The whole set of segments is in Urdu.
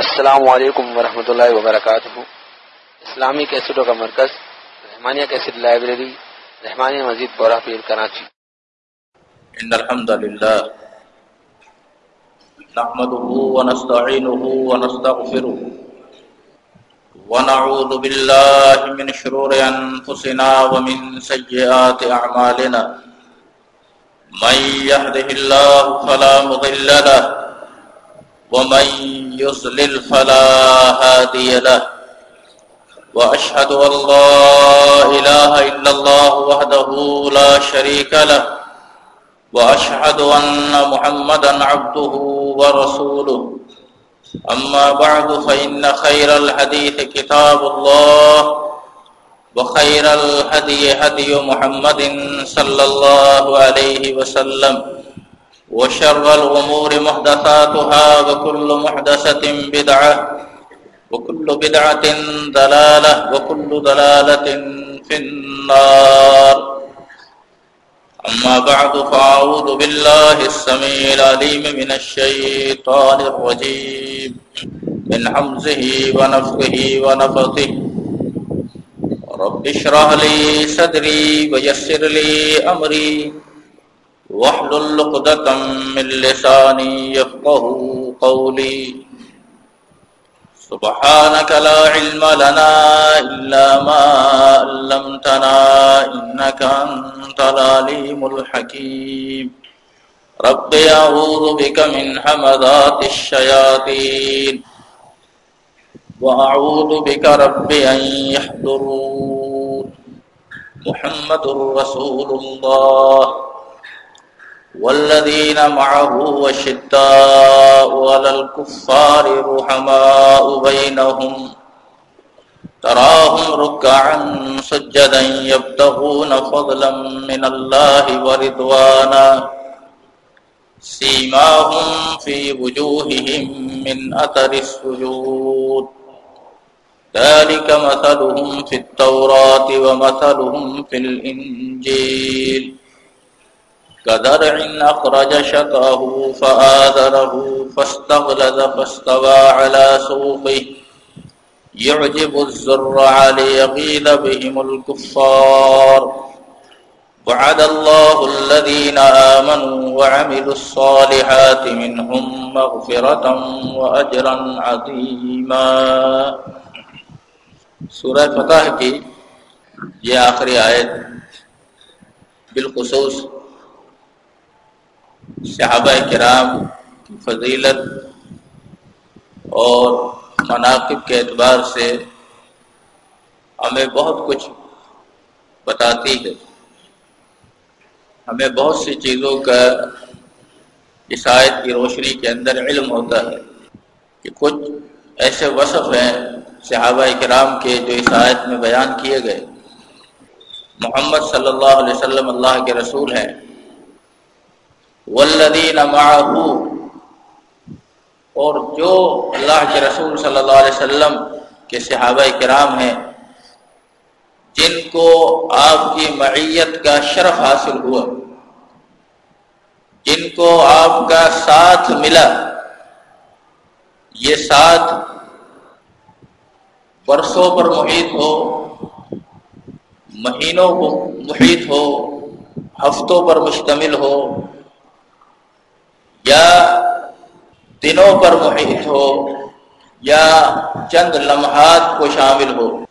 السلام علیکم ورحمۃ اللہ وبرکاتہ۔ اسلامی کیسٹوں کا مرکز، رحمانیہ کیسٹ لائبریری، رحمانیہ مزید بورا پیر کراچی۔ ان الحمد للہ نحمده ونستعینه ونستغفره ونعوذ بالله من شرور انفسنا ومن سيئات اعمالنا۔ من يهده الله فلا مضل له۔ ومن يصلل فلا هادي له وأشهد أن لا إله إلا الله وحده لا شريك له وأشهد أن محمدا عبده ورسوله. أما بعد، فإن خير الحديث كتاب الله وخير الهدي هدي محمد صلى الله عليه وسلم. وشر الأمور محدثاتها وكل محدثة بدعة وكل بدعة دلالة وكل دلالة في النار. أما بعد، فأعوذ بالله السميع العليم من الشيطان الرجيم. من حمزه ونفقه ونفقه رب اشرح لي صدري ويسر لي أمري. واحلل عقدة من لساني يفقه قولي. سبحانك لا علم لنا إلا ما علمتنا إنك أنت العليم الحكيم. رب أعوذ بك من حمدات الشياطين. وأعوذ بك رب أن يحضرون. محمد رسول الله. والذين معه وشداء على الكفار رحماء بينهم تراهم ركعا سجدا يبتغون فضلا من الله ورضوانا سيماهم في وجوههم من أثر السجود ذلك مثلهم في التوراة ومثلهم في الإنجيل كدرع أخرج شطاه فآذره فاستغلظ فاستوى على سوقه. يعجب الزرع ليغيظ بهم الكفار. وعد الله الذين آمنوا وعملوا الصالحات منهم مغفرة وأجرا عظيما. سورہ فتح کی یہ آخری آیت بالخصوص صحابہ کرام کی فضیلت اور مناقب کے اعتبار سے ہمیں بہت کچھ بتاتی ہے۔ ہمیں بہت سی چیزوں کا عیسائیت کی روشنی کے اندر علم ہوتا ہے کہ کچھ ایسے وصف ہیں صحابہ کرام کے جو عیسائیت میں بیان کیے گئے۔ محمد صلی اللہ علیہ وسلم اللہ کے رسول ہیں۔ والذین معه اور جو اللہ کے رسول صلی اللہ علیہ وسلم کے صحابہ کرام ہیں، جن کو آپ کی معیت کا شرف حاصل ہوا، جن کو آپ کا ساتھ ملا، یہ ساتھ برسوں پر محیط ہو، مہینوں کو محیط ہو، ہفتوں پر مشتمل ہو یا دنوں پر محیط ہو یا چند لمحات کو شامل ہو،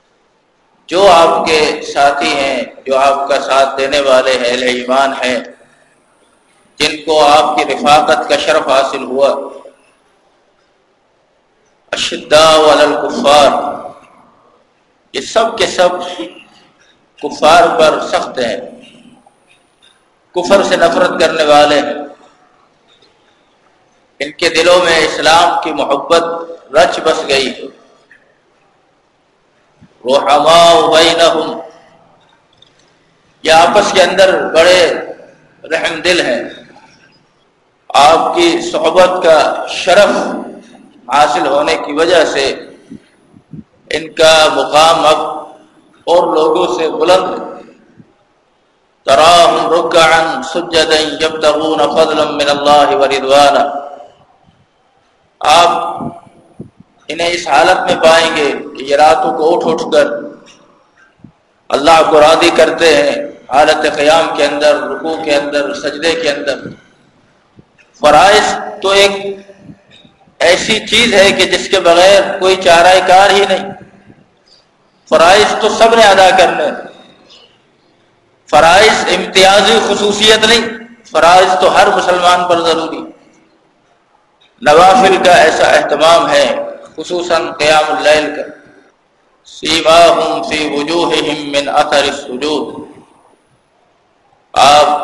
جو آپ کے ساتھی ہیں، جو آپ کا ساتھ دینے والے ہیں ایمان ہیں، جن کو آپ کی رفاقت کا شرف حاصل ہوا۔ اشدا والکفار یہ سب کے سب کفار پر سخت ہیں۔ کفر سے نفرت کرنے والے ہیں۔ ان کے دلوں میں اسلام کی محبت رچ بس گئی۔ ہے یہ آپس کے اندر بڑے رحم دل ہیں۔ آپ کی صحبت کا شرف حاصل ہونے کی وجہ سے ان کا مقام اب اور لوگوں سے بلند۔ تراہم رکعا سجدا یبتغون فضلا من اللہ وردوانا آپ انہیں اس حالت میں پائیں گے کہ یہ راتوں کو اٹھ اٹھ کر اللہ کو راضی کرتے ہیں، حالت قیام کے اندر، رکوع کے اندر، سجدے کے اندر۔ فرائض تو ایک ایسی چیز ہے کہ جس کے بغیر کوئی چارہ کار ہی نہیں۔ فرائض تو سب نے ادا کرنے۔ فرائض امتیازی خصوصیت نہیں، فرائض تو ہر مسلمان پر ضروری۔ نوافل کا ایسا اہتمام ہے، خصوصاً قیام اللیل کا۔ سیواہم فی وجوہہم من اثر السجود۔ آپ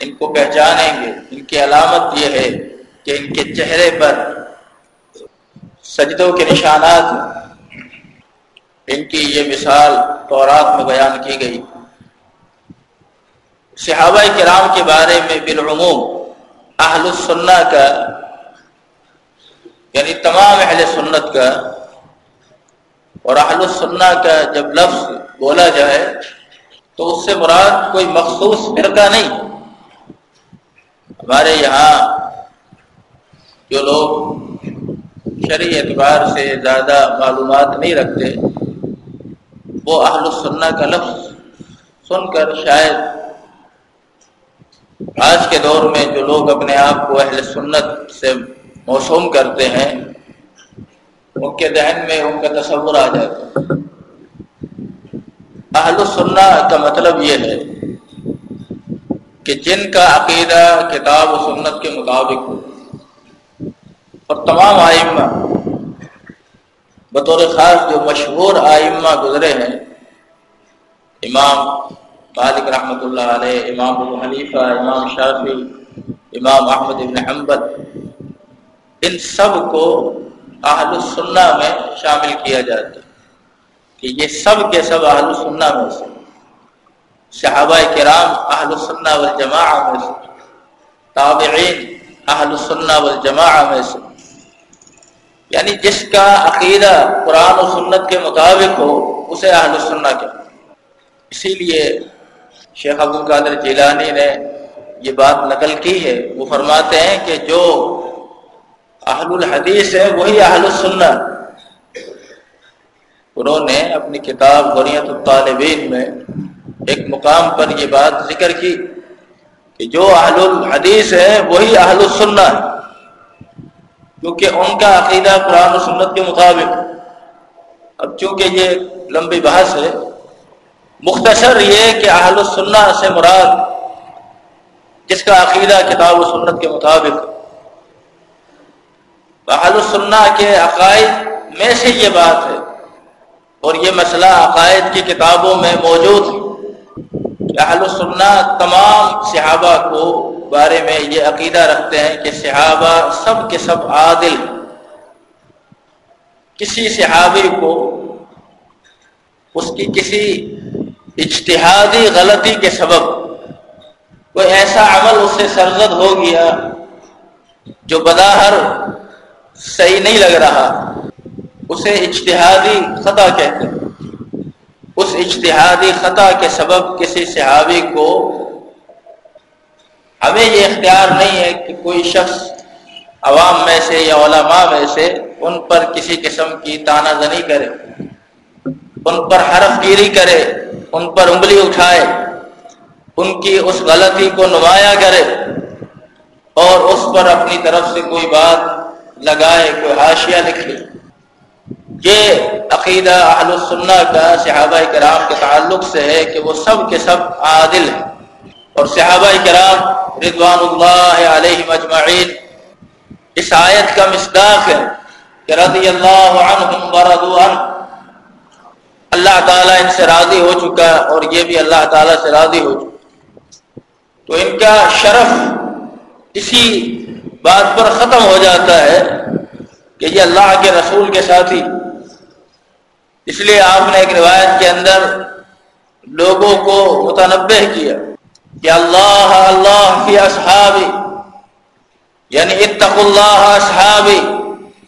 ان کو پہچانیں گے۔ ان کی علامت یہ ہے کہ ان کے چہرے پر سجدوں کے نشانات ان کی یہ مثال تورات میں بیان کی گئی۔ صحابہ کرام کے بارے میں بالعموم اہل السنہ کا یعنی تمام اہل سنت کا اور اہل السنہ کا جب لفظ بولا جائے تو اس سے مراد کوئی مخصوص فرقہ نہیں۔ ہمارے یہاں جو لوگ شرعی اعتبار سے زیادہ معلومات نہیں رکھتے، وہ اہل السنہ کا لفظ سن کر شاید آج کے دور میں جو لوگ اپنے آپ کو اہل سنت سے موسوم کرتے ہیں، ان کے ذہن میں ان کا تصور آ جاتا ہے۔ اہل السنہ کا مطلب یہ ہے کہ جن کا عقیدہ کتاب و سنت کے مطابق ہو، اور تمام آئمہ، بطور خاص جو مشہور آئمہ گزرے ہیں، امام مالک رحمۃ اللہ علیہ، امام ابو حنیفہ، امام شافی امام احمد ابن حنبل ان سب کو اہل السنہ میں شامل کیا جاتا ہے کہ یہ سب کے سب اہل السنہ میں سے صحابہ کرام اہل السنہ والجماع میں سے، تابعین اہل السنہ والجماع میں سے۔ یعنی جس کا عقیدہ قرآن و سنت کے مطابق ہو، اسے اہل السنہ کے۔ اسی لیے شیخ عبد القادر جیلانی نے یہ بات نقل کی ہے۔ وہ فرماتے ہیں کہ جو اہل الحدیث ہے، وہی اہل السنہ۔ انہوں نے اپنی کتاب غنیت الطالبین میں ایک مقام پر یہ بات ذکر کی کہ جو اہل الحدیث ہے، وہی اہل السنہ ہے۔ کیونکہ ان کا عقیدہ قرآن و سنت کے مطابق اب چونکہ یہ لمبی بحث ہے، مختصر یہ کہ اہل السنہ سے مراد جس کا عقیدہ کتاب و سنت کے مطابق اہل السنہ کے عقائد میں سے یہ بات ہے اور یہ مسئلہ عقائد کی کتابوں میں موجود ہے اہل السنہ تمام صحابہ کو بارے میں یہ عقیدہ رکھتے ہیں کہ صحابہ سب کے سب عادل کسی صحابی کو اس کی کسی اجتہادی غلطی کے سبب کوئی ایسا عمل اس سے سرزد ہو گیا جو بظاہر صحیح نہیں لگ رہا، اسے اجتہادی خطا کہتے ہیں۔ اس اجتہادی خطا کے سبب کسی صحابی کو ہمیں یہ اختیار نہیں ہے کہ کوئی شخص عوام میں سے یا علماء میں سے ان پر کسی قسم کی تانہ زنی کرے، ان پر حرف گیری کرے، ان پر انگلی اٹھائے، ان کی اس غلطی کو نمایاں کرے اور اس پر اپنی طرف سے کوئی بات لگائے، کوئی حاشیہ لکھ لے یہ عقیدہ اہل السنہ کا صحابہ کرام کے تعلق سے ہے کہ وہ سب کے سب عادل ہیں۔ اور صحابہ کرام رضوان اللہ علیہ مجمعین اس آیت کا مصداق ہے کہ رضی اللہ عنہم ورضو عنہ۔ اللہ تعالیٰ ان سے راضی ہو چکا اور یہ بھی اللہ تعالیٰ سے راضی ہو چکا تو ان کا شرف اسی بات پر ختم ہو جاتا ہے کہ یہ اللہ کے رسول کے ساتھی۔ اس لیے آپ نے ایک روایت کے اندر لوگوں کو متنبع کیا کہ اللہ اللہ کی اصحابی یعنی اتق اللہ اصحابی۔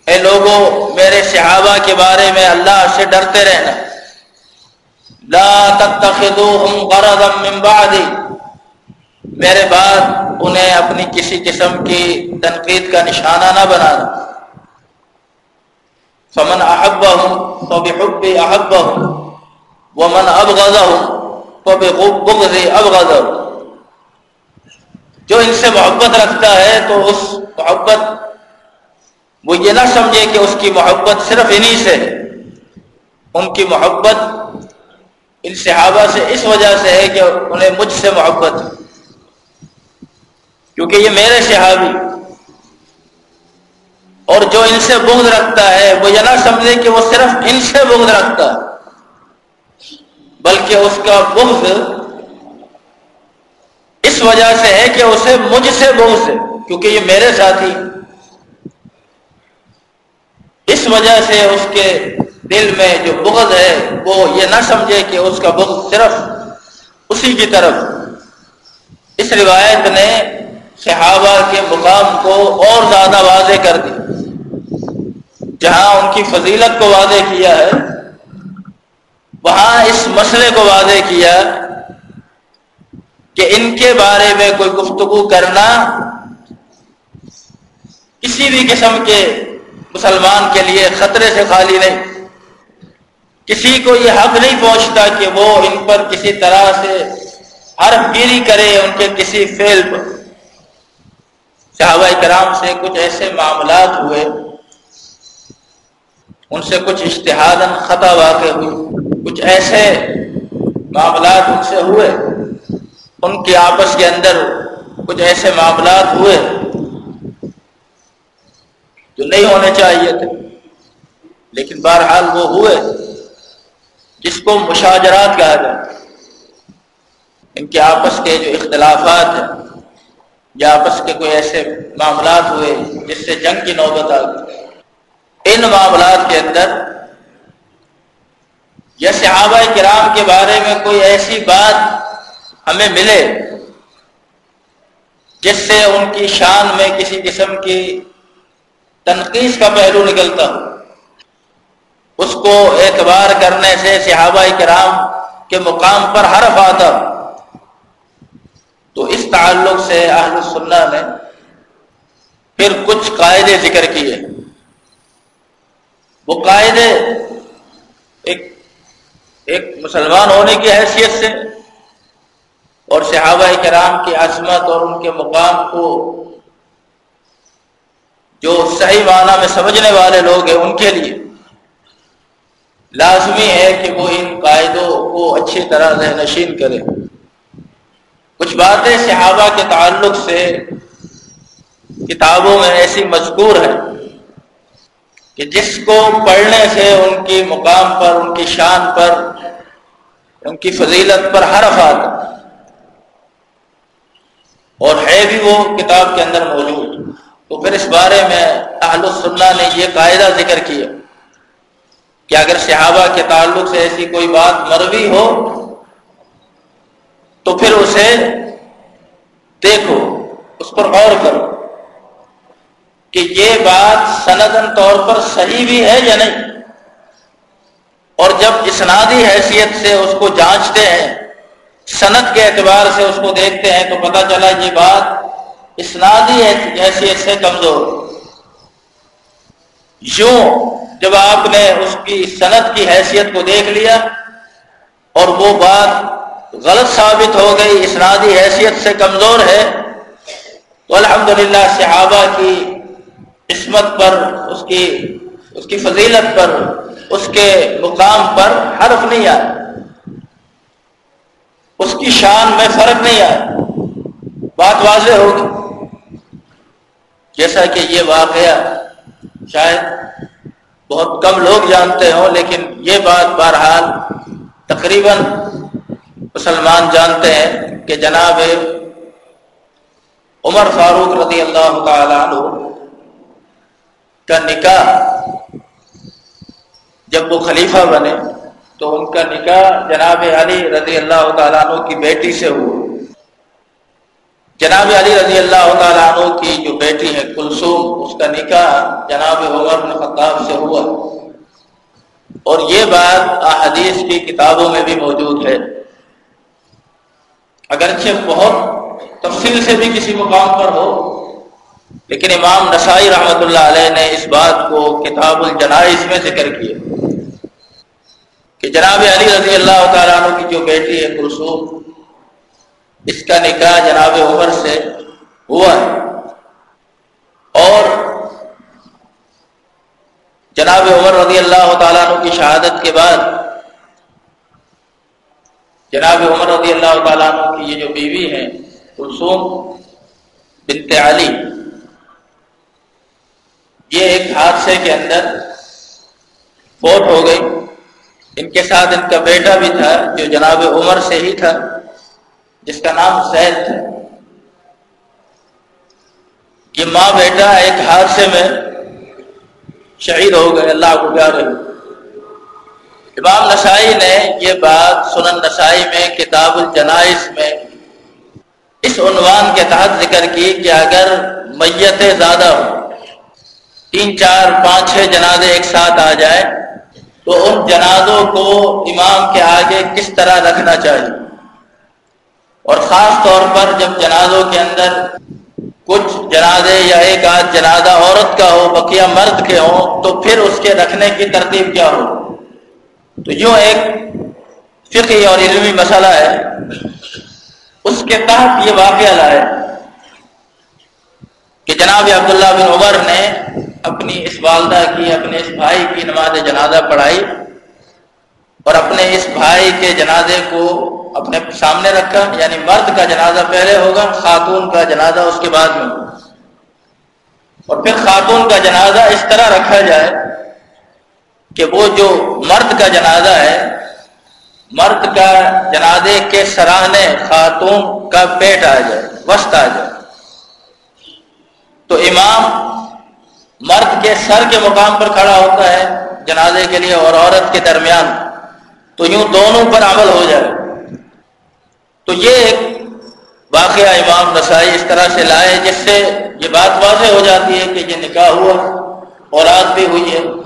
اے لوگوں میرے صحابہ کے بارے میں اللہ سے ڈرتے رہنا۔ لا تتخذوهم غرضا من بعدی۔ میرے بعد انہیں اپنی کسی قسم کی تنقید کا نشانہ نہ بنانا۔ فمن احبهم فبحب احبهم ومن ابغضهم فبغض ابغضهم جو ان سے محبت رکھتا ہے تو اس محبت، وہ یہ نہ سمجھے کہ اس کی محبت صرف انہی سے ان کی محبت ان صحابہ سے اس وجہ سے ہے کہ انہیں مجھ سے محبت۔ کیونکہ یہ میرے صحابی اور جو ان سے بغض رکھتا ہے، وہ یہ نہ سمجھے کہ وہ صرف ان سے بغض رکھتا ہے بلکہ اس کا بغض اس وجہ سے ہے کہ اسے مجھ سے بغض ہے، کیونکہ یہ میرے ساتھی۔ اس وجہ سے اس کے دل میں جو بغض ہے، وہ یہ نہ سمجھے کہ اس کا بغض صرف اسی کی طرف۔ اس روایت نے صحابہ کے مقام کو اور زیادہ واضح کر دی۔ جہاں ان کی فضیلت کو واضح کیا ہے، وہاں اس مسئلے کو واضح کیا کہ ان کے بارے میں کوئی گفتگو کرنا کسی بھی قسم کے مسلمان کے لیے خطرے سے خالی نہیں۔ کسی کو یہ حق نہیں پہنچتا کہ وہ ان پر کسی طرح سے حرف گیری کرے، ان کے کسی فیل پر۔ صحابہ کرام سے کچھ ایسے معاملات ہوئے، ان سے کچھ اشتہاد خطا واقع ہوئی، کچھ ایسے معاملات ان سے ہوئے، ان کے آپس کے اندر کچھ ایسے معاملات ہوئے جو نہیں ہونے چاہیے تھے، لیکن بہرحال وہ ہوئے، جس کو مشاجرات کہا جائے ان کے آپس کے جو اختلافات ہیں۔ یا آپس کے کوئی ایسے معاملات ہوئے جس سے جنگ کی نوبت آ گئی۔ ان معاملات کے اندر یا صحابہ کرام کے بارے میں کوئی ایسی بات ہمیں ملے جس سے ان کی شان میں کسی قسم کی تنقید کا پہلو نکلتا ہو۔ اس کو اعتبار کرنے سے صحابہ کرام کے مقام پر حرف آتا تو اس تعلق سے اہل السنہ نے پھر کچھ قاعدے ذکر کیے۔ وہ قاعدے ایک ایک مسلمان ہونے کی حیثیت سے اور صحابہ کرام کی عظمت اور ان کے مقام کو جو صحیح معنی میں سمجھنے والے لوگ ہیں ان کے لیے۔ لازمی ہے کہ وہ ان قاعدوں کو اچھی طرح ذہن نشین کرے کچھ باتیں صحابہ کے تعلق سے کتابوں میں ایسی مذکور ہے کہ جس کو پڑھنے سے ان کی مقام پر، ان کی شان پر، ان کی فضیلت پر حرف آتا اور ہے بھی وہ کتاب کے اندر موجود۔ تو پھر اس بارے میں اہل السنہ نے یہ قاعدہ ذکر کیا کہ اگر صحابہ کے تعلق سے ایسی کوئی بات مروی ہو تو پھر اسے دیکھو، اس پر غور کرو کہ یہ بات سندن طور پر صحیح بھی ہے یا نہیں۔ اور جب اسنادی حیثیت سے اس کو جانچتے ہیں صنعت کے اعتبار سے اس کو دیکھتے ہیں، تو پتہ چلا یہ بات اسنادی حیثیت سے کمزور۔ یوں جب آپ نے اس کی صنعت کی حیثیت کو دیکھ لیا اور وہ بات غلط ثابت ہو گئی اسنادی حیثیت سے کمزور ہے۔ تو الحمدللہ صحابہ کی عصمت پر، اس کی اس کی فضیلت پر، اس کے مقام پر حرف نہیں آیا اس کی شان میں فرق نہیں آیا بات واضح ہوگی۔ جیسا کہ یہ واقعہ شاید بہت کم لوگ جانتے ہوں، لیکن یہ بات بہرحال تقریباً مسلمان جانتے ہیں کہ جناب عمر فاروق رضی اللہ تعالی عنہ کا نکاح جب وہ خلیفہ بنے تو ان کا نکاح جناب علی رضی اللہ تعالیٰ عنہ کی بیٹی سے ہوا۔ جناب علی رضی اللہ تعالیٰ عنہ کی جو بیٹی ہے کلثوم، اس کا نکاح جناب عمر بن خطاب سے ہوا۔ اور یہ بات احادیث کی کتابوں میں بھی موجود ہے۔ اگرچہ بہت تفصیل سے بھی کسی مقام پر ہو، لیکن امام نسائی رحمۃ اللہ علیہ نے اس بات کو کتاب الجنائز میں ذکر کیا۔ کہ جناب علی رضی اللہ تعالیٰ عنہ کی جو بیٹی ہے، کلثوم، اس کا نکاح جناب عمر سے ہوا ہے۔ اور جناب عمر رضی اللہ تعالیٰ عنہ کی شہادت کے بعد جناب عمر رضی اللہ تعالیٰ عنہ کی یہ جو بیوی ہے کلثوم بنت علی، یہ ایک حادثے کے اندر فوت ہو گئی۔ ان کے ساتھ ان کا بیٹا بھی تھا، جو جناب عمر سے ہی تھا، جس کا نام سید تھا۔ یہ ماں بیٹا ایک حادثے میں شہید ہو گئے، اللہ کو پیارے امام نسائی نے یہ بات سنن نسائی میں، کتاب الجنائز میں اس عنوان کے تحت ذکر کی کہ اگر میت زیادہ ہو تین، چار، پانچ، چھ جنازے ایک ساتھ آ جائے تو ان جنازوں کو امام کے آگے کس طرح رکھنا چاہیے؟ اور خاص طور پر جب جنازوں کے اندر کچھ جنازے یا ایک آدھ جنازہ عورت کا ہو، بقیہ مرد کے ہوں، تو پھر اس کے رکھنے کی ترتیب کیا ہو تو یوں ایک فقی اور علمی مسئلہ ہے، اس کے تحت یہ واقعہ لائے کہ جناب عبداللہ بن عمر نے اپنی اس والدہ کی، اپنے اس بھائی کی نماز جنازہ پڑھائی اور اپنے اس بھائی کے جنازے کو اپنے سامنے رکھا یعنی مرد کا جنازہ پہلے ہوگا، خاتون کا جنازہ اس کے بعد میں اور پھر خاتون کا جنازہ اس طرح رکھا جائے کہ وہ جو مرد کا جنازہ ہے، مرد کا جنازے کے سراہنے خاتون کا پیٹ آ جائے، وسط آ جائے۔ تو امام مرد کے سر کے مقام پر کھڑا ہوتا ہے جنازے کے لیے اور عورت کے درمیان۔ تو یوں دونوں پر عمل ہو جائے۔ تو یہ ایک واقعہ امام نسائی اس طرح سے لائے، جس سے یہ بات واضح ہو جاتی ہے کہ یہ نکاح ہوا اور آج بھی ہوئی ہے۔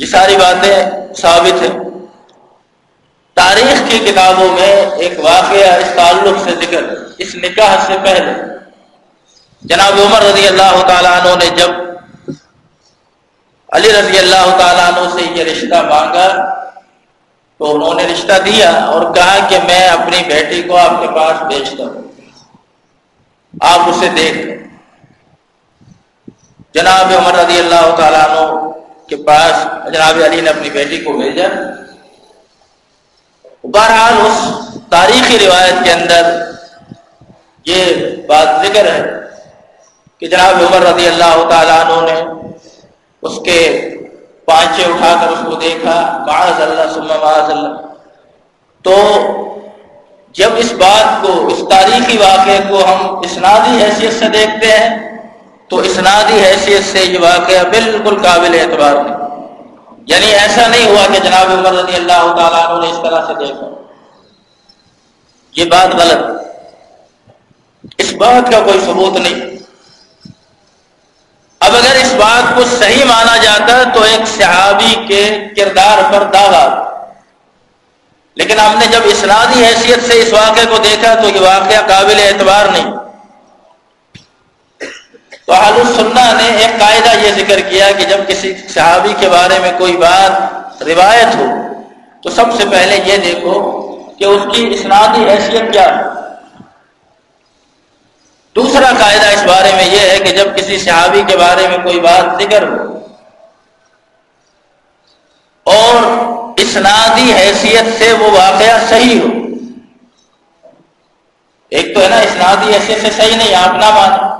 یہ ساری باتیں ثابت ہیں۔ تاریخ کی کتابوں میں ایک واقعہ اس تعلق سے ذکر، اس نکاح سے پہلے۔ جناب عمر رضی اللہ تعالیٰ عنہ نے جب علی رضی اللہ تعالیٰ عنہ سے یہ رشتہ مانگا، تو انہوں نے رشتہ دیا اور کہا کہ میں اپنی بیٹی کو آپ کے پاس بیچتا ہوں۔ آپ اسے دیکھ جناب عمر رضی اللہ تعالیٰ عنہ کے پاس جناب علی نے اپنی بیٹی کو بھیجا۔ بہرحال اس تاریخی روایت کے اندر یہ بات ذکر ہے کہ جناب عمر رضی اللہ تعالیٰ عنہ نے اس کے پانچے اٹھا کر اس کو دیکھا معاذ اللہ سما معاذ اللہ تو جب اس بات کو، اس تاریخی واقعے کو ہم اسنادی حیثیت سے دیکھتے ہیں تو اسنادی حیثیت سے یہ واقعہ بالکل قابل اعتبار نہیں یعنی ایسا نہیں ہوا کہ جناب عمر رضی اللہ تعالیٰ عنہ نے اس طرح سے دیکھا۔ یہ بات غلط اس بات کا کوئی ثبوت نہیں۔ اب اگر اس بات کو صحیح مانا جاتا تو ایک صحابی کے کردار پر دعویٰ۔ لیکن ہم نے جب اسنادی حیثیت سے اس واقعے کو دیکھا تو یہ واقعہ قابل اعتبار نہیں۔ تو حال السنہ نے ایک قاعدہ یہ ذکر کیا کہ جب کسی صحابی کے بارے میں کوئی بات روایت ہو، تو سب سے پہلے یہ دیکھو کہ اس کی اسنادی حیثیت کیا ہے۔ دوسرا قاعدہ اس بارے میں یہ ہے کہ جب کسی صحابی کے بارے میں کوئی بات ذکر ہو اور اسنادی حیثیت سے وہ واقعہ صحیح ہو۔ ایک تو ہے نا، اسنادی حیثیت سے صحیح نہیں، آپ نہ مانا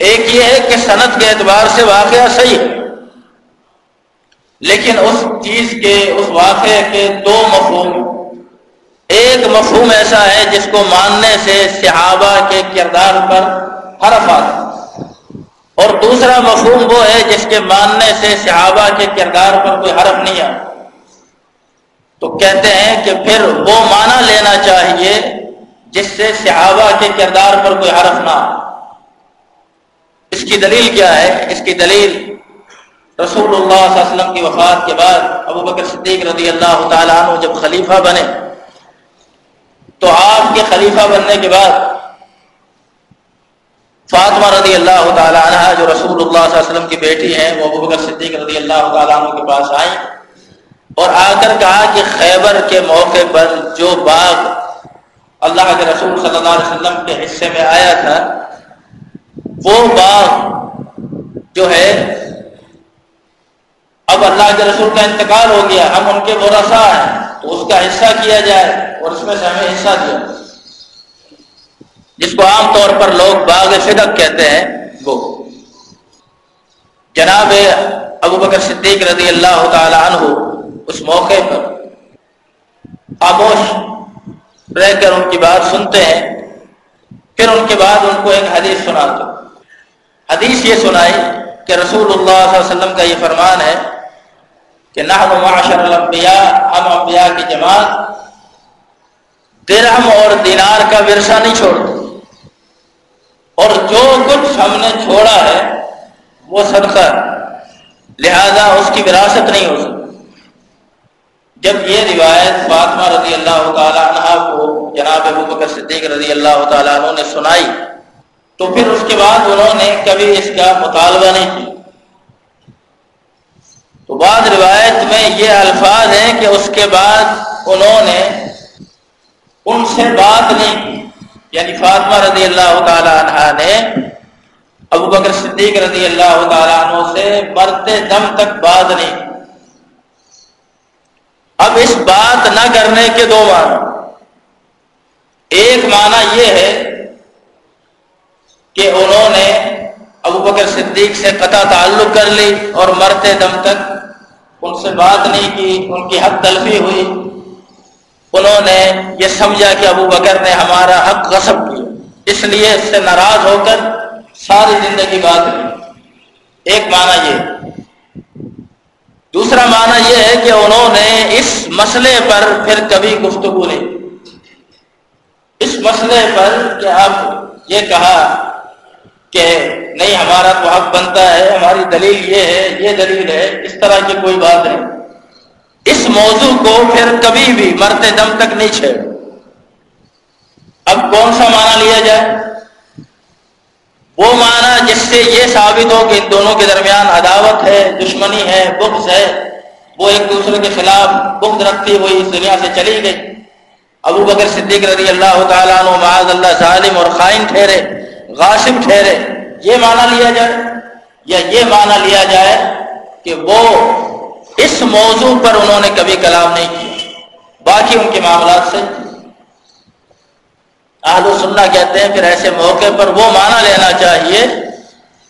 ایک یہ ہے کہ صنعت کے اعتبار سے واقعہ صحیح ہے، لیکن اس چیز کے، اس واقعے کے دو مفہوم ایک مفہوم ایسا ہے جس کو ماننے سے صحابہ کے کردار پر حرف آتا اور دوسرا مفہوم وہ ہے جس کے ماننے سے صحابہ کے کردار پر کوئی حرف نہیں آتا۔ تو کہتے ہیں کہ پھر وہ مانا لینا چاہیے جس سے صحابہ کے کردار پر کوئی حرف نہ آ اس کی دلیل کیا ہے؟ اس کی دلیل رسول اللہ صلی اللہ علیہ وسلم کی وفات کے بعد ابو بکر صدیق رضی اللہ تعالیٰ عنہ جب خلیفہ بنے، تو آپ کے خلیفہ بننے کے بعد فاطمہ رضی اللہ تعالیٰ عنہ جو رسول اللہ صلی اللہ علیہ وسلم کی بیٹی ہیں، وہ ابو بکر صدیق رضی اللہ تعالیٰ عنہ کے پاس آئیں اور آ کر کہا کہ خیبر کے موقع پر جو باغ اللہ کے رسول صلی اللہ علیہ وسلم کے حصے میں آیا تھا وہ باغ جو ہے، اب اللہ کے رسول کا انتقال ہو گیا ہم ان کے برسا ہیں، تو اس کا حصہ کیا جائے اور اس میں سے ہمیں حصہ دیا۔ جس کو عام طور پر لوگ باغ صدق کہتے ہیں، وہ۔ جناب ابو بکر صدیق رضی اللہ تعالی عنہ اس موقع پر خاموش رہ کر ان کی بات سنتے ہیں، پھر ان کے بعد ان کو ایک حدیث سنا دو حدیث یہ سنائی کہ رسول اللہ صلی اللہ علیہ وسلم کا یہ فرمان ہے کہ نحن معاشر الانبیاء، ہم انبیاء کی جماعت، درہم اور دینار کا ورثہ نہیں چھوڑتے اور جو کچھ ہم نے چھوڑا ہے، وہ صدقہ لہذا اس کی وراثت نہیں ہو سکتی۔ جب یہ روایت فاطمہ رضی اللہ تعالیٰ عنہ کو جناب ابو بکر صدیق رضی اللہ تعالیٰ عنہ نے سنائی تو پھر اس کے بعد انہوں نے کبھی اس کا مطالبہ نہیں کیا۔ تو بعض روایت میں یہ الفاظ ہیں کہ اس کے بعد انہوں نے ان سے بات نہیں کی۔ یعنی فاطمہ رضی اللہ تعالی عنہ نے ابو بکر صدیق رضی اللہ تعالیٰ عنہ سے مرتے دم تک بات نہیں اب اس بات نہ کرنے کے دو معنی۔ ایک معنی یہ ہے کہ انہوں نے ابو بکر صدیق سے قطع تعلق کر لی اور مرتے دم تک ان سے بات نہیں کی، ان کی حق تلفی ہوئی۔ انہوں نے یہ سمجھا کہ ابو بکر نے ہمارا حق غصب کیا۔ اس لیے اس سے ناراض ہو کر ساری زندگی بات لی ایک معنی یہ۔ دوسرا معنی یہ ہے کہ انہوں نے اس مسئلے پر پھر کبھی گفتگو نہیں۔ اس مسئلے پر کہ اب یہ کہا کہ نہیں، ہمارا تو حق بنتا ہے، ہماری دلیل یہ ہے، یہ دلیل ہے، اس طرح کی کوئی بات نہیں۔ اس موضوع کو پھر کبھی بھی مرتے دم تک نہیں چھیڑ اب کون سا معنی لیا جائے؟ وہ معنی جس سے یہ ثابت ہو کہ ان دونوں کے درمیان عداوت ہے، دشمنی ہے، بغض ہے، وہ ایک دوسرے کے خلاف بغض رکھتی ہوئی اس دنیا سے چلی گئی۔ ابو بکر صدیق رضی اللہ تعالیٰ معاذ اللہ ظالم اور خائن ٹھہرے۔ غاشم ٹھہرے۔ یہ معنی لیا جائے یا یہ معنی لیا جائے کہ وہ اس موضوع پر انہوں نے کبھی کلام نہیں کیا۔ باقی ان کے معاملات سے۔ آلو سننا کہتے ہیں پھر ایسے موقع پر وہ معنی لینا چاہیے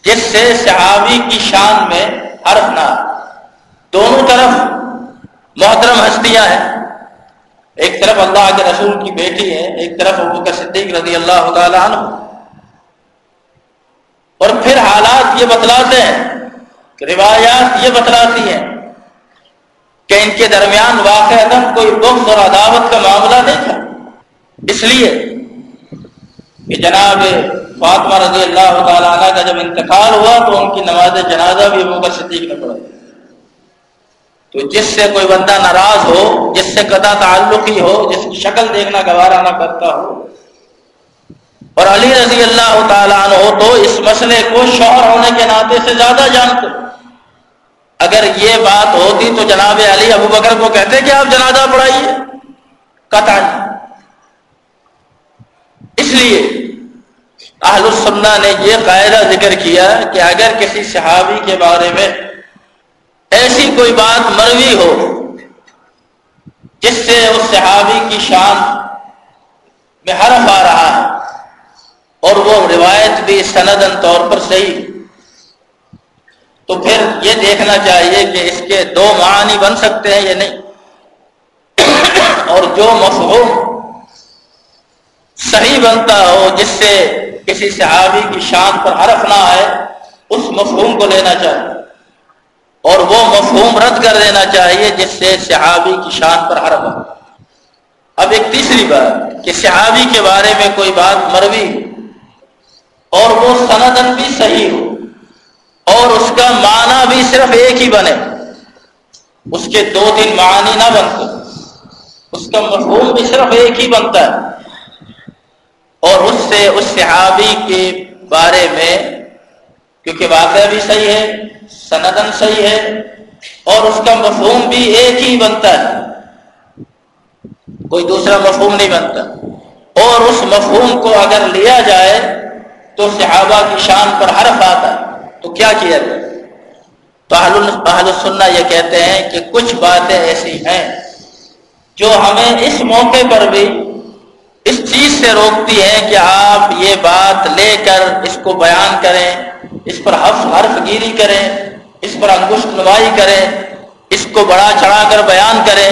جس سے صحابی کی شان میں حرف نہ دونوں طرف محترم ہستیاں ہیں۔ ایک طرف اللہ کے رسول کی بیٹی ہے ایک طرف ابو کا صدیق رضی اللہ تعالیٰ عنہ۔ اور پھر حالات یہ بتلاتے ہیں، روایات یہ بتلاتی ہیں کہ ان کے درمیان واقع کوئی بخش اور عداوت کا معاملہ نہیں تھا۔ اس لیے کہ جناب فاطمہ رضی اللہ تعالیٰ عنہ کا جب انتقال ہوا تو ان کی نماز جنازہ بھی موقع صدیق نے پڑھا تو جس سے کوئی بندہ ناراض ہو، جس سے قطع تعلق ہی ہو، جس کی شکل دیکھنا گوارا نہ کرتا ہو اور علی رضی اللہ تعالیٰ عنہ تو اس مسئلے کو شوہر ہونے کے ناطے سے زیادہ جانتے۔ اگر یہ بات ہوتی تو جناب علی ابو بکر کو کہتے کہ آپ جنازہ پڑھائیے۔ قطع اس لیے اہل السنہ نے یہ قاعدہ ذکر کیا کہ اگر کسی صحابی کے بارے میں ایسی کوئی بات مروی ہو جس سے اس صحابی کی شان میں حرف آ رہا ہے اور وہ روایت بھی سندن طور پر صحیح۔ تو پھر یہ دیکھنا چاہیے کہ اس کے دو معنی بن سکتے ہیں یا نہیں۔ اور جو مفہوم صحیح بنتا ہو، جس سے کسی صحابی کی شان پر حرف نہ آئے، اس مفہوم کو لینا چاہیے۔ اور وہ مفہوم رد کر دینا چاہیے، جس سے صحابی کی شان پر حرف آئے اب ایک تیسری بات، کہ صحابی کے بارے میں کوئی بات مروی اور وہ سندن بھی صحیح ہو اور اس کا معنی بھی صرف ایک ہی بنے اس کے دو تین معنی نہ بنتے اس کا مفہوم بھی صرف ایک ہی بنتا ہے۔ اور اس سے، اس صحابی کے بارے میں، کیونکہ واقعہ بھی صحیح ہے، سندن صحیح ہے، اور اس کا مفہوم بھی ایک ہی بنتا ہے۔ کوئی دوسرا مفہوم نہیں بنتا۔ اور اس مفہوم کو اگر لیا جائے تو صحابہ کی شان پر حرف آتا ہے۔ تو کیا کیا جائے؟ تو اہل السنہ یہ کہتے ہیں کہ کچھ باتیں ایسی ہیں جو ہمیں اس موقع پر بھی اس چیز سے روکتی ہیں کہ آپ یہ بات لے کر اس کو بیان کریں، اس پر حرف حرف گیری کریں، اس پر انگشت نمائی کریں، اس کو بڑا چڑھا کر بیان کریں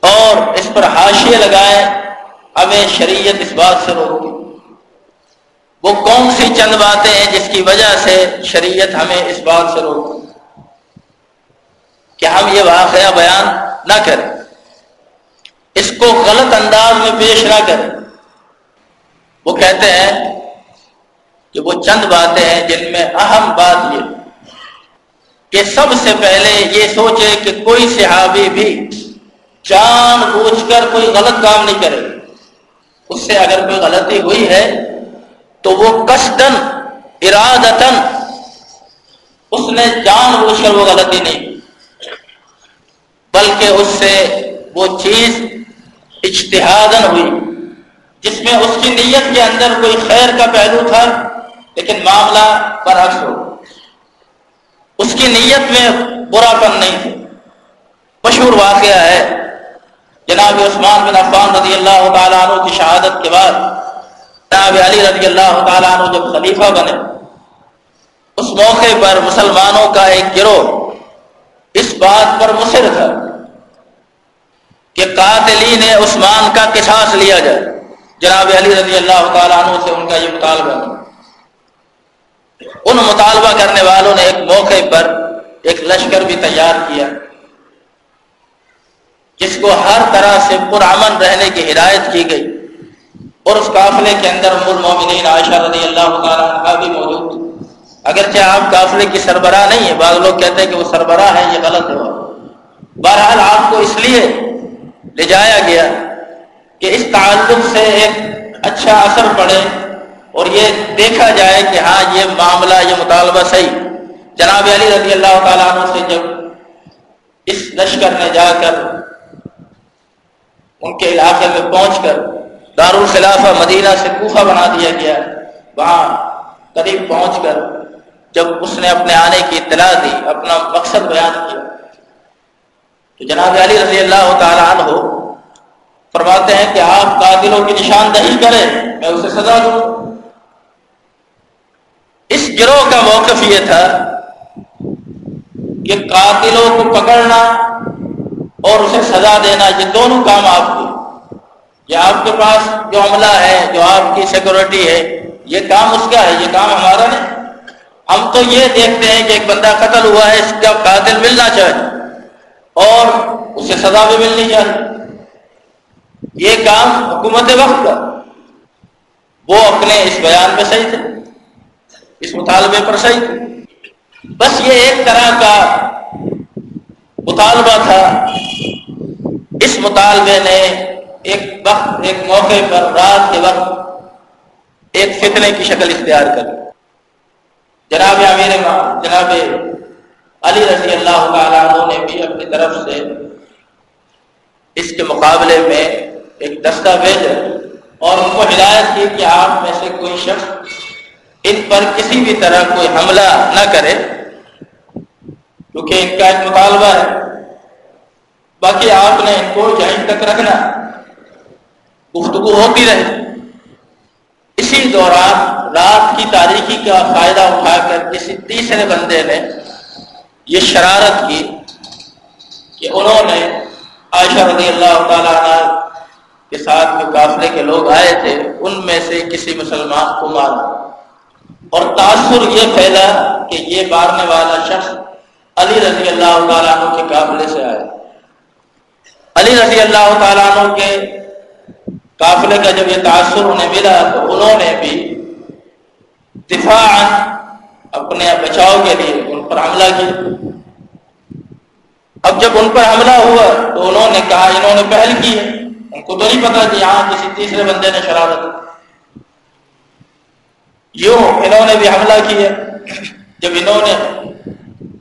اور اس پر حاشیے لگائیں، ہمیں شریعت اس بات سے روکتی وہ کون سی چند باتیں ہیں جس کی وجہ سے شریعت ہمیں اس بات سے روکتی کہ ہم یہ واقعہ بیان نہ کریں۔ اس کو غلط انداز میں پیش نہ کریں۔ وہ کہتے ہیں کہ وہ چند باتیں ہیں جن میں اہم بات یہ کہ سب سے پہلے یہ سوچے کہ کوئی صحابی بھی جان بوجھ کر کوئی غلط کام نہیں کرے اس سے اگر کوئی غلطی ہوئی ہے تو وہ کشدن ارادتن اس نے جان بوجھ کر وہ غلطی نہیں بلکہ اس سے وہ چیز اجتہادن ہوئی، جس میں اس کی نیت کے اندر کوئی خیر کا پہلو تھا، لیکن معاملہ برعکس ہو اس کی نیت میں برا پن نہیں تھا۔ مشہور واقعہ ہے، جناب عثمان بن عفان رضی اللہ تعالیٰ عنہ کی شہادت کے بعد جناب علی رضی اللہ تعالیٰ عنہ جب خلیفہ بنے، اس موقع پر مسلمانوں کا ایک گروہ اس بات پر مصر تھا کہ قاتلین عثمان کا قصاص لیا جائے۔ جناب علی رضی اللہ تعالیٰ عنہ سے ان کا یہ مطالبہ ان مطالبہ کرنے والوں نے ایک موقع پر ایک لشکر بھی تیار کیا، جس کو ہر طرح سے پرامن رہنے کی ہدایت کی گئی۔ اور اس قافلے کے اندر ام المومنین عائشہ رضی اللہ تعالیٰ عنہ بھی موجود تھی اگرچہ آپ قافلے کی سربراہ نہیں ہے، بعض لوگ کہتے ہیں کہ وہ سربراہ ہے یہ غلط ہوا۔ بہرحال آپ کو اس لیے لے جایا گیا کہ اس تعلق سے ایک اچھا اثر پڑے اور یہ دیکھا جائے کہ ہاں یہ معاملہ، یہ مطالبہ صحیح۔ جناب علی رضی اللہ تعالیٰ عنہ سے جب اس لشکر نے جا کر ان کے علاقے میں پہنچ کر دارالخلافہ مدینہ سے کوفہ بنا دیا گیا۔ وہاں قریب پہنچ کر جب اس نے اپنے آنے کی اطلاع دی، اپنا مقصد بیان کیا۔ تو جناب علی رضی اللہ تعالیٰ عنہ فرماتے ہیں کہ آپ قاتلوں کی نشاندہی کریں، میں اسے سزا دوں۔ اس گروہ کا موقف یہ تھا کہ قاتلوں کو پکڑنا اور اسے سزا دینا، یہ دونوں کام آپ کے۔ یہ آپ کے پاس جو عملہ ہے، جو آپ کی سیکورٹی ہے، یہ کام اس کا ہے، یہ کام ہمارا نہیں۔ ہم تو یہ دیکھتے ہیں کہ ایک بندہ قتل ہوا ہے، اس کا قاتل ملنا چاہیے۔ اور اسے سزا بھی ملنی چاہیے۔ یہ کام حکومت وقت کا۔ وہ اپنے اس بیان میں صحیح تھے۔ اس مطالبے پر صحیح تھے۔ بس یہ ایک طرح کا مطالبہ تھا۔ اس مطالبے نے ایک وقت، ایک موقع پر رات کے وقت ایک فتنے کی شکل اختیار کر جناب امیر جناب علی رضی اللہ تعالیٰ عنہ نے بھی اپنی طرف سے اس کے مقابلے میں ایک دستاویز اور ان کو ہدایت کی کہ آپ میں سے کوئی شخص ان پر کسی بھی طرح کوئی حملہ نہ کرے، کیونکہ ان کا ایک مطالبہ ہے۔ باقی آپ نے ان کو جائن تک رکھنا۔ گفتگو ہوتی رہے۔ اسی دوران رات کی تاریخی کا فائدہ اٹھا کر کسی تیسرے بندے نے یہ شرارت کی کہ انہوں نے عائشہ رضی اللہ تعالیٰ عنہ کے ساتھ جو قافلے کے لوگ آئے تھے، ان میں سے کسی مسلمان کو مارا۔ اور تاثر یہ پھیلا کہ یہ مارنے والا شخص علی رضی اللہ تعالیٰ عنہ کے قافلے سے آئے علی رضی اللہ تعالیٰ عنہ کے قافلے کا جب یہ تاثر انہیں ملا تو انہوں نے بھی دفاع اپنے بچاؤ کے لیے ان پر حملہ کیا۔ اب جب ان پر حملہ ہوا تو انہوں نے کہا، انہوں نے پہل کی ہے۔ ان کو تو نہیں پتا کہ یہاں کسی تیسرے بندے نے شرارت یوں انہوں نے بھی حملہ کیا۔ جب انہوں نے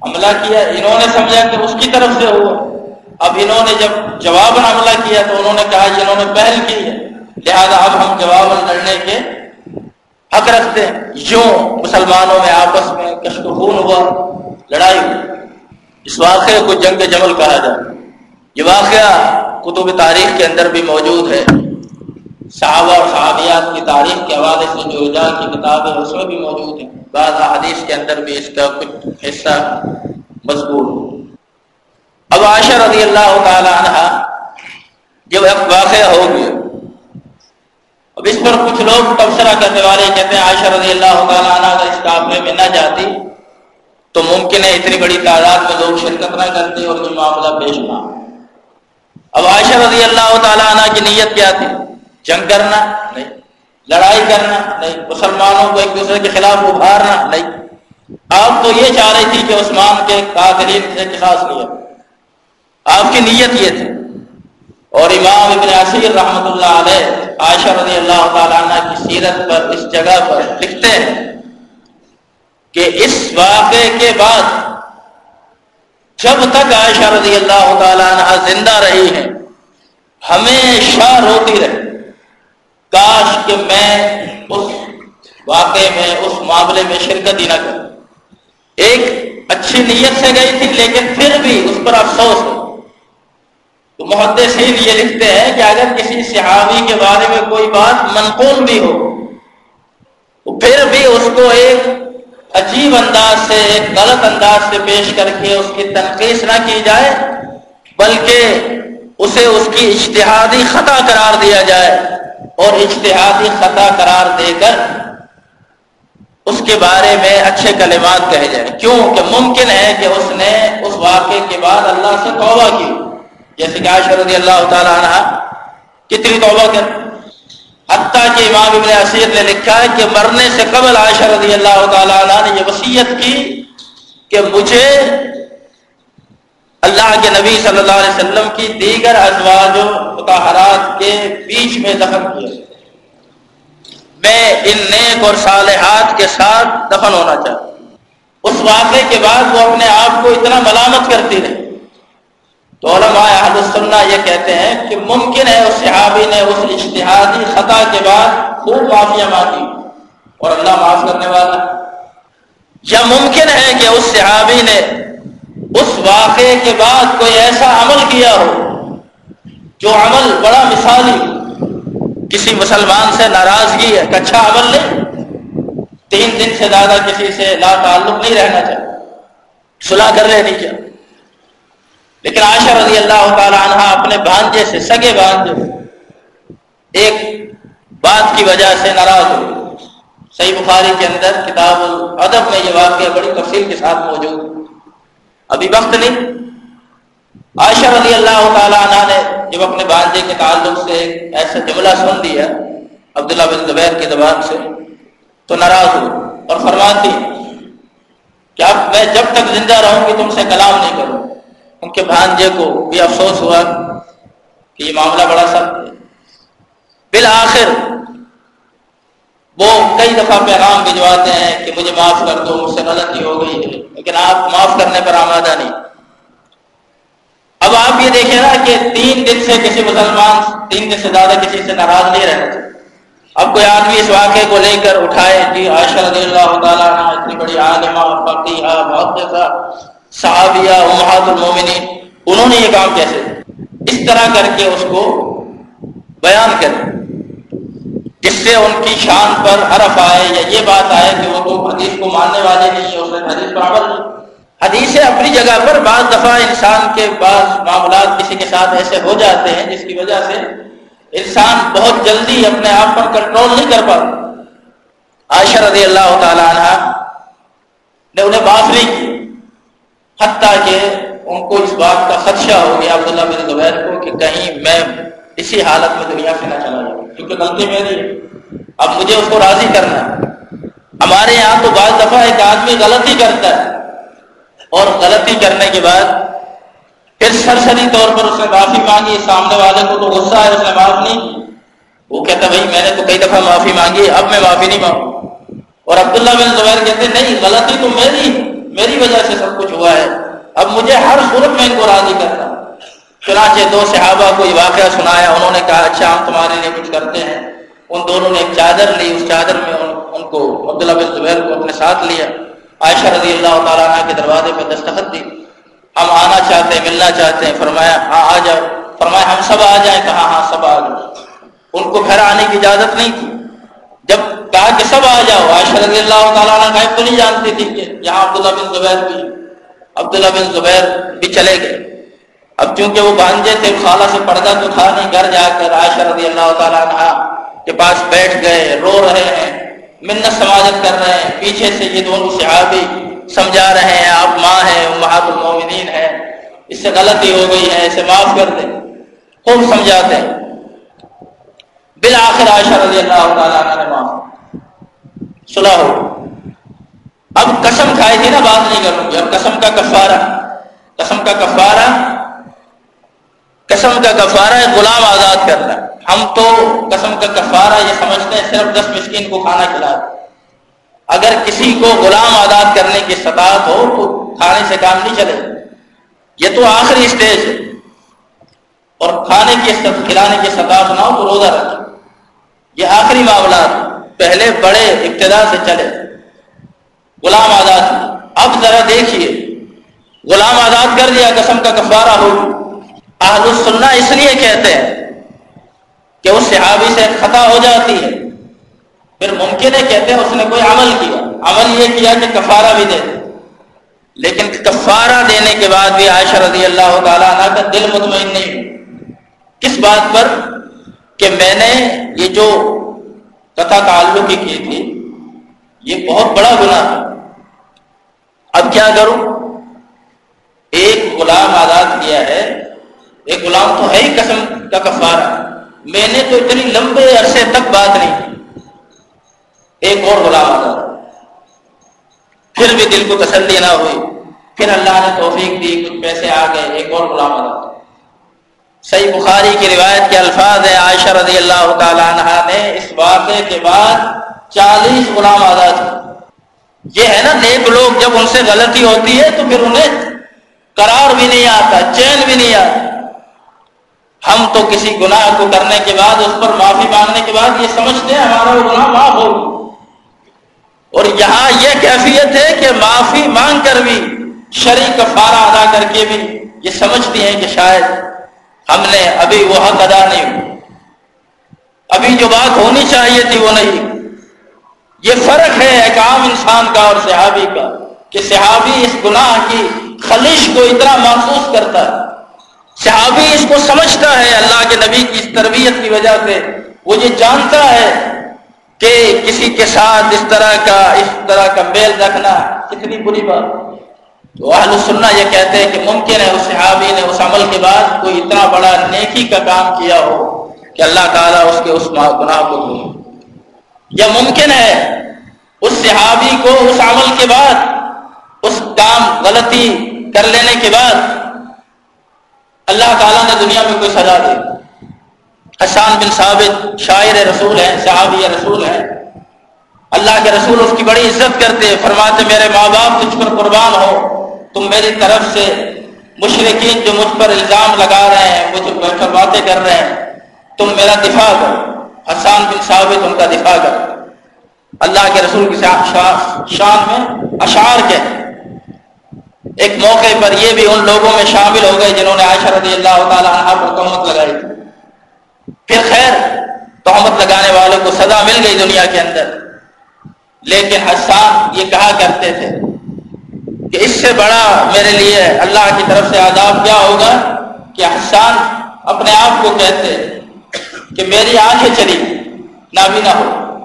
حملہ کیا، انہوں نے سمجھا کہ اس کی طرف سے ہوا۔ اب انہوں نے جب جواب حملہ کیا تو انہوں نے کہا کہ انہوں نے پہل کی ہے۔ لہذا اب ہم جواب لڑنے کے حق رکھتے ہیں۔ یوں مسلمانوں میں آپس میں کشت خون ہوا، لڑائی ہوئی۔ اس واقعے کو جنگ جمل کہا جائے۔ یہ واقعہ کتب تاریخ کے اندر بھی موجود ہے۔ صحابہ اور صحابیات کی تاریخ کے حوالے سے جو رجال کی کتابیں اس میں بھی موجود ہیں۔ بعض حدیث کے اندر بھی اس کا کچھ حصہ مضبوط اب عائشہ رضی اللہ تعالی عنہ جب ایک واقعہ ہو گیا اب اس پر کچھ لوگ تبصرہ کرنے والے کہتے ہیں عائشہ رضی اللہ تعالی عنہ اگر اس قافلے میں نہ جاتی تو ممکن ہے اتنی بڑی تعداد میں لوگ شرکت نہ کرتے اور یہ معاملہ پیش نہ اب عائشہ رضی اللہ تعالی عنہ کی نیت کیا تھی؟ جنگ کرنا نہیں، لڑائی کرنا نہیں، مسلمانوں کو ایک دوسرے کے خلاف ابھارنا نہیں۔ آپ تو یہ چاہ رہی تھی کہ عثمان کے قاتلین سے قصاص لیا آپ کی نیت یہ تھی اور امام ابن عصیر رحمۃ اللہ علیہ عائشہ رضی اللہ تعالیٰ عنہ کی سیرت پر اس جگہ پر لکھتے ہیں کہ اس واقعے کے بعد جب تک عائشہ رضی اللہ تعالیٰ عنہ زندہ رہی ہیں، ہمیشہ روتی رہی۔ کاش کہ میں اس واقعے میں، اس معاملے میں شرکت ہی نہ کروں۔ ایک اچھی نیت سے گئی تھی، لیکن پھر بھی اس پر افسوس ہے۔ تو محدثین یہ لکھتے ہیں کہ اگر کسی صحابی کے بارے میں کوئی بات منقول بھی ہو، تو پھر بھی اس کو ایک عجیب انداز سے، ایک غلط انداز سے پیش کر کے اس کی تنقید نہ کی جائے، بلکہ اسے اس کی اشتہادی خطا قرار دیا جائے اور اجتہادی خطا قرار دے کر اس کے بارے میں اچھے کلمات کہے جائیں۔ کیوں؟ کہ ممکن ہے کہ اس نے اس واقعے کے بعد اللہ سے توبہ کی۔ جیسے کہ عائشہ رضی اللہ تعالیٰ عنہ کتنی توبہ کر، حتیٰ کہ امام ابن عصیر نے لکھا ہے کہ مرنے سے قبل عائشہ رضی اللہ تعالیٰ عنہ نے یہ وصیت کی کہ مجھے اللہ کے نبی صلی اللہ علیہ وسلم کی دیگر ازواج و متحرات کے بیچ میں دفن کیا میں ان نیک اور صالحات کے ساتھ دفن ہونا چاہتا اس واقعے کے بعد وہ اپنے آپ کو اتنا ملامت کرتی رہی۔ تو علماء اہل السنہ یہ کہتے ہیں کہ ممکن ہے اس صحابی نے اس اشتہادی خطا کے بعد خوب معافیاں مانگی اور اللہ معاف کرنے والا یا ممکن ہے کہ اس صحابی نے اس واقعے کے بعد کوئی ایسا عمل کیا ہو جو عمل بڑا مثالی کسی مسلمان سے ناراضگی ہے اچھا عمل نہیں۔ تین دن سے زیادہ کسی سے لا تعلق نہیں رہنا چاہیے۔ صلاح کر لینی چاہیے لیکن عائشہ رضی اللہ تعالی عنہ اپنے بھانجے سے سگے بھانجے ایک بات کی وجہ سے ناراض ہو صحیح بخاری کے اندر کتاب ادب میں یہ واقعہ بڑی تفصیل کے ساتھ موجود ابھی وقت نہیں۔ عائشہ رضی اللہ تعالیٰ عنہ نے جب اپنے بانجے کے تعلق سے ایک ایسا جملہ سن دیا عبداللہ بن زبیر کی زبان سے، تو ناراض ہو اور فرماتی کہ اب میں جب تک زندہ رہوں گی تم سے کلام نہیں کروں۔ ان کے بھانجے کو بھی افسوس ہوا کہ یہ معاملہ بڑا سخت ہے۔ بالآخر وہ کئی دفعہ پیغام بھجواتے ہیں کہ مجھے معاف کر دو، مجھ سے غلطی ہو گئی ہے، لیکن آپ معاف کرنے پر آمادہ نہیں۔ اب آپ یہ دیکھیں نا کہ تین دن سے کسی مسلمان، تین دن سے زیادہ کسی سے ناراض نہیں رہنا چاہیے اب کوئی آدمی اس واقعے کو لے کر اٹھائے جی عائشہ رضی اللہ تعالیٰ اتنی بڑی عالمہ فقیہ محدثہ صحابیہ، امہات المومنین، انہوں نے یہ کام کیسے؟ اس طرح کر کے اس کو بیان کریں جس سے ان کی شان پر حرف آئے یا یہ بات آئے کہ وہ تو حدیث کو ماننے والے نہیں ہیں، اس نے حدیث پر عمل حدیث اپنی جگہ پر بعض دفعہ انسان کے بعض معاملات کسی کے ساتھ ایسے ہو جاتے ہیں جس کی وجہ سے انسان بہت جلدی اپنے آپ پر کنٹرول نہیں کر پاتا۔ عائشہ رضی اللہ تعالی عنہ نے انہیں معاف نہیں کی حتیٰ کہ ان کو اس بات کا خدشہ ہو گیا عبداللہ بن زبیر کو کہ کہیں میں اسی حالت میں دنیا سے نہ چلا جاؤں۔ کیونکہ غلطی میری ہے۔ اب مجھے اس کو راضی کرنا ہے۔ ہمارے یہاں تو بعض دفعہ ایک آدمی غلطی کرتا ہے۔ اور غلطی کرنے کے بعد پھر سرسری طور پر اس نے معافی مانگی، سامنے والے کو تو غصہ ہے اس نے معاف نہیں وہ کہتا بھائی، میں نے تو کئی دفعہ معافی مانگی، اب میں معافی نہیں مانگوں۔ اور عبداللہ بن زبیر کہتے نہیں، غلطی تو میری میری وجہ سے سب کچھ ہوا ہے۔ اب مجھے ہر صورت میں ان کو راضی کرنا۔ چنانچہ دو صحابہ کو یہ واقعہ سنایا انہوں نے کہا اچھا ہم تمہارے لیے کچھ کرتے ہیں۔ ان دونوں نے ایک چادر لی اس چادر میں ان, ان کو مطلب عبداللہ بن زبیر کو اپنے ساتھ لیا۔ عائشہ رضی اللہ تعالیٰ عنہ کے دروازے پہ دستخط دی۔ ہم آنا چاہتے ہیں ملنا چاہتے ہیں۔ فرمایا ہاں آ جاؤ۔ فرمایا ہم سب آ جائیں۔ کہا ہاں سب آ جاؤ ان کو گھر آنے کی اجازت نہیں تھی۔ جب کہا کہ سب آ جاؤ، عائشہ رضی اللہ تعالیٰ عنہ غائب تو نہیں جانتی تھی کہ یہاں عبداللہ بن زبیر بھی عبداللہ بن زبیر بھی چلے گئے۔ اب چونکہ وہ بانجے تھے، خالہ سے پردہ تو تھا نہیں، گھر جا کر عائشہ رضی اللہ تعالیٰ عنہ کے پاس بیٹھ گئے، رو رہے ہیں، منت سماجت کر رہے ہیں، پیچھے سے یہ دونوں صحابی سمجھا رہے ہیں، آپ ماں ہیں محب المومنین ہیں، اس سے غلطی ہو گئی ہے، اسے معاف کر دیں۔ خوب سمجھاتے ہیں۔ بالآخر عائشہ رضی اللہ تعالیٰ عنہ نے معاف سلا ہو۔ اب قسم کھائی تھی نا، بات نہیں کروں گی۔ اب قسم کا کفارہ۔ قسم کا کفارہ۔ قسم کا کفارہ ہے، غلام آزاد کرنا۔ ہم تو قسم کا کفارہ یہ سمجھتے ہیں، صرف دس مسکین کو کھانا کھلا۔ اگر کسی کو غلام آزاد کرنے کی سطاعت ہو، تو کھانے سے کام نہیں چلے۔ یہ تو آخری اسٹیج ہے۔ اور کھانے کی کھلانے کی سطاعت نہ ہو تو روزہ رکھے یہ آخری معاملات پہلے بڑے ابتدا سے چلے۔ غلام آزاد، اب ذرا دیکھیے۔ غلام آزاد کر دیا، قسم کا کفارہ ہو۔ آج سننا اس لیے کہتے ہیں کہ اس صحابی سے خطا ہو جاتی ہے۔ پھر ممکن ہے کہتے ہیں اس نے کوئی عمل کیا۔ عمل یہ کیا کہ کفارہ بھی دے۔ لیکن کفارہ دینے کے بعد بھی عائشہ رضی اللہ تعالیٰ عنہ کا دل مطمئن نہیں۔ کس بات پر؟ کہ میں نے یہ جو قطع تعلق کی تھی، یہ بہت بڑا گناہ ہے۔ اب کیا کروں؟ ایک غلام آزاد کیا ہے۔ ایک غلام تو ہے ہی قسم کا کفارہ۔ میں نے تو اتنی لمبے عرصے تک بات نہیں کی۔ ایک اور غلام آتا پھر بھی دل کو تسلی نہ ہوئی۔ پھر اللہ نے توفیق دی، کچھ پیسے آ گئے، ایک اور غلام آتا صحیح بخاری کی روایت کے الفاظ ہے عائشہ رضی اللہ تعالیٰ عنہ نے اس واقعے کے بعد چالیس غلام آزاد یہ ہے نا، نیک لوگ جب ان سے غلطی ہوتی ہے تو پھر انہیں قرار بھی نہیں آتا، چین بھی نہیں آتا۔ ہم تو کسی گناہ کو کرنے کے بعد، اس پر معافی مانگنے کے بعد یہ سمجھتے ہیں، ہمارا وہ گناہ معاف ہوگا اور یہاں یہ کیفیت ہے کہ معافی مانگ کر بھی، شریک کفارہ ادا کر کے بھی یہ سمجھتی ہیں کہ شاید ہم نے ابھی وہ حق ادا نہیں ہو ابھی جو بات ہونی چاہیے تھی وہ نہیں۔ یہ فرق ہے ایک عام انسان کا اور صحابی کا کہ صحابی اس گناہ کی خلش کو اتنا محسوس کرتا ہے۔ صحابی اس کو سمجھتا ہے اللہ کے نبی کی اس تربیت کی وجہ سے۔ وہ یہ جانتا ہے کہ کسی کے ساتھ اس طرح کا، اس طرح کا میل رکھنا کتنی بری بات۔ تو اہل سننا یہ کہتے ہیں کہ ممکن ہے اس صحابی نے اس عمل کے بعد کوئی اتنا بڑا نیکی کا کام کیا ہو کہ اللہ تعالیٰ اس کے اس گناہ کو دھو یا ممکن ہے اس صحابی کو اس عمل کے بعد، اس کام غلطی کر لینے کے بعد اللہ تعالیٰ نے دنیا میں کوئی سزا دی حسان بن ثابت شاعر رسول ہیں، صحابی رسول ہیں۔ اللہ کے رسول اس کی بڑی عزت کرتے، فرماتے، میرے ماں باپ تجھ پر قربان ہو۔ تم میری طرف سے مشرقین جو مجھ پر الزام لگا رہے ہیں مجھے کر باتیں کر رہے ہیں، تم میرا دفاع کرو۔ حسان بن ثابت ان کا دفاع کرو۔ اللہ کے رسول کی شان میں اشعار کے ایک موقع پر یہ بھی ان لوگوں میں شامل ہو گئے جنہوں نے عائشہ رضی اللہ تعالیٰ عنہ پر تہمت لگائی۔ تھی پھر خیر، تہمت لگانے والوں کو سزا مل گئی دنیا کے اندر۔ لیکن حسان یہ کہا کرتے تھے کہ اس سے بڑا میرے لیے اللہ کی طرف سے عذاب کیا ہوگا کہ حسان اپنے آپ کو کہتے کہ میری آنکھیں چلی نابینا ہو۔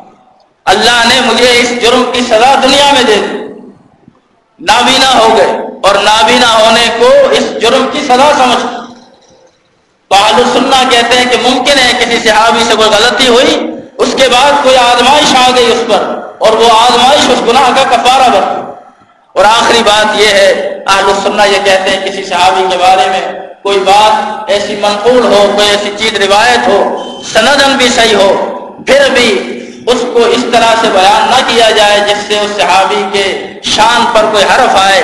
اللہ نے مجھے اس جرم کی سزا دنیا میں دے دی۔ نابینا ہو گئے اور نابینا ہونے کو اس جرم کی سزا سمجھ۔ تو سننا کہتے ہیں کہ ممکن ہے کسی صحابی سے کوئی غلطی ہوئی، اس کے بعد کوئی آزمائش آ گئی اس پر اور وہ آزمائش اس گناہ کا کفارہ بن۔ اور آخری بات یہ ہے آل سننا یہ کہتے ہیں کسی صحابی کے بارے میں، کوئی بات ایسی منقول ہو، کوئی ایسی چیز روایت ہو سندن بھی صحیح ہو، پھر بھی اس کو اس طرح سے بیان نہ کیا جائے جس سے اس صحابی کے شان پر کوئی حرف آئے۔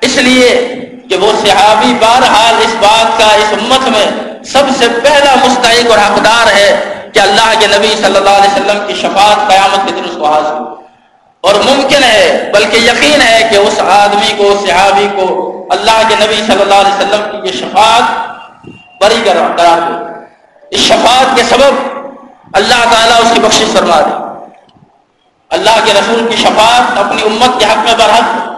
اس لیے کہ وہ صحابی بہرحال اس بات کا، اس امت میں سب سے پہلا مستحق اور حقدار ہے کہ اللہ کے نبی صلی اللہ علیہ وسلم کی شفاعت قیامت کے دن اس کو حاصل ہو۔ اور ممکن ہے، بلکہ یقین ہے کہ اس آدمی کو، صحابی کو اللہ کے نبی صلی اللہ علیہ وسلم کی یہ شفاعت بری قرار دے۔ اس شفاعت کے سبب اللہ تعالیٰ اس کی بخشش فرما دے۔ اللہ کے رسول کی شفاعت اپنی امت کے حق میں برحق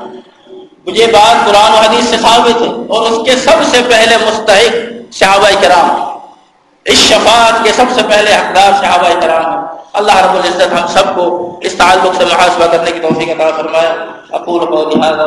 مجھے بات قرآن و حدیث سے ثابت ہے اور اس کے سب سے پہلے مستحق صحابہ کرام۔ اس شفاعت کے سب سے پہلے حقدار صحابہ کرام۔ اللہ رب العزت ہم سب کو اس تعلق سے محاسبہ کرنے کی توفیق عطا فرمائے۔ اقول قولی هذا